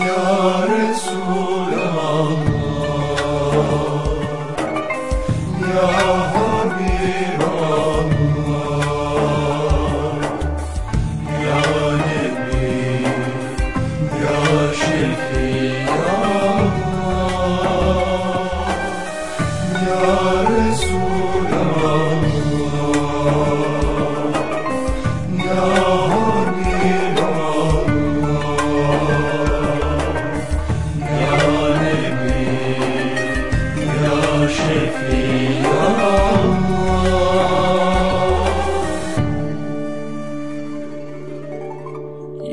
Ya Resulallah.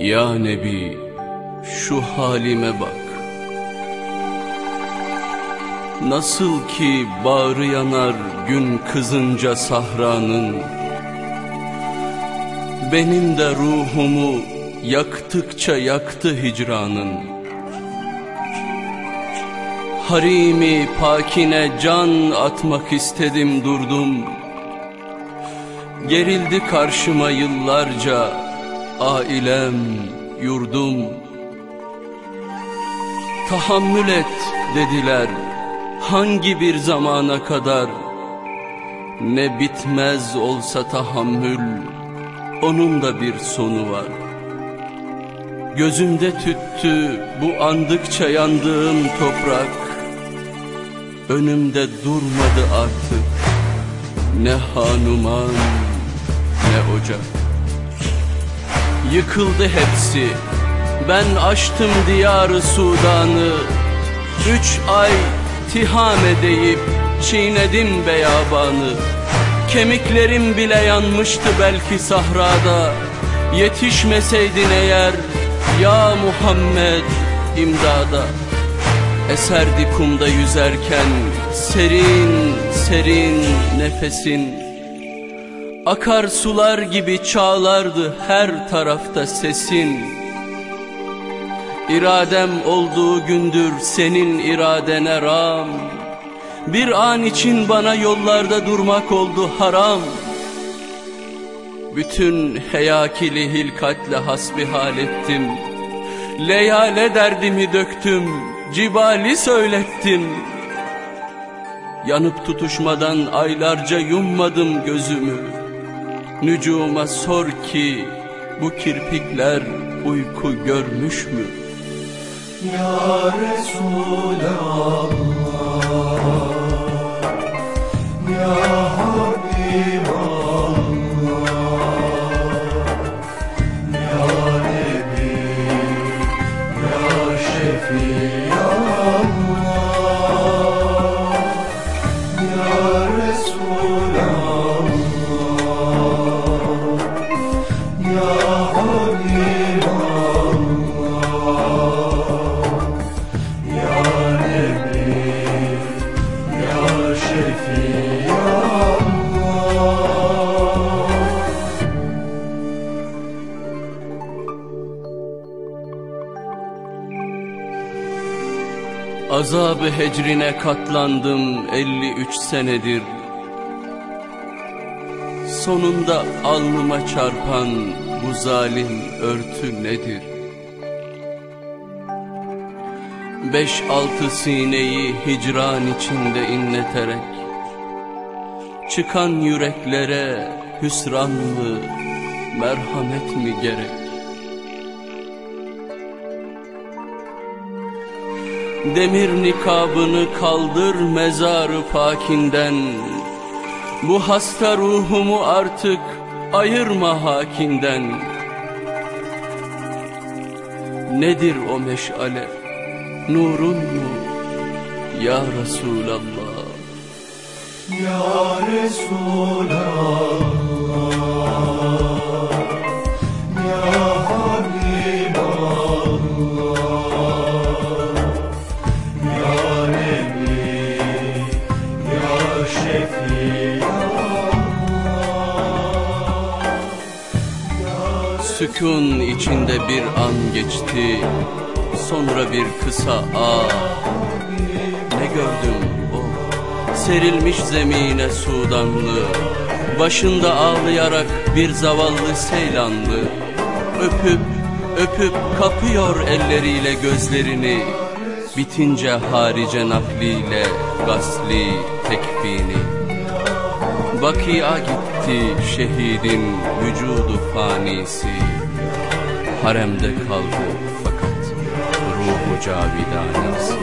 Ya Nebi şu halime bak. Nasıl ki bağrı yanar gün kızınca sahranın Benim de ruhumu yaktıkça yaktı hicranın. Harimi pakine can atmak istedim durdum. Gerildi karşıma yıllarca ailem, yurdum. Tahammül et dediler hangi bir zamana kadar? Ne bitmez olsa tahammül onun da bir sonu var. Gözümde tüttü bu andıkça yandığım toprak. Önümde durmadı artık ne hanuman ne ocak Yıkıldı hepsi. Ben açtım diyarı Sudan'ı. Üç ay tihame deyip çiğnedim beyabanı. Kemiklerim bile yanmıştı belki sahrada. Yetişmeseydin eğer ya Muhammed imdada. Eserdi kumda yüzerken serin serin nefesin Akar sular gibi çağlardı her tarafta sesin. İradem olduğu gündür senin iradene ram. Bir an için bana yollarda durmak oldu haram. Bütün heyakili hilkatle hasbihal ettim. Leyale derdimi döktüm cibali söylettim. Yanıp tutuşmadan aylarca yummadım gözümü Nücuma sor ki bu kirpikler uyku görmüş mü? Ya Resulallah Ya Habiballah Ya Nebi Ya Şefiallah Azabı hecrine katlandım 53 senedir Sonunda alnıma çarpan bu zalim örtü nedir? Beş altı sineyi hicran içinde inleterek Çıkan yüreklere hüsran mı, merhamet mi gerek? Demir nikabını kaldır mezarı pakinden Bu hasta ruhumu artık ayırma hakinden. Nedir o meşale? Nurun mu? Ya Resulallah. Ya Resulallah Sükun içinde bir an geçti Sonra bir kısa ah Ne gördüm o? Serilmiş zemine Sudanlı Başında ağlayarak bir zavallı Seylanlı. Öpüp öpüp kapıyor elleriyle gözlerini Bitince harice nakliyle gasli tekfini Bakia gitti şehidin vücudu fanisi. Haremde kaldı fakat ruhu cavidanisi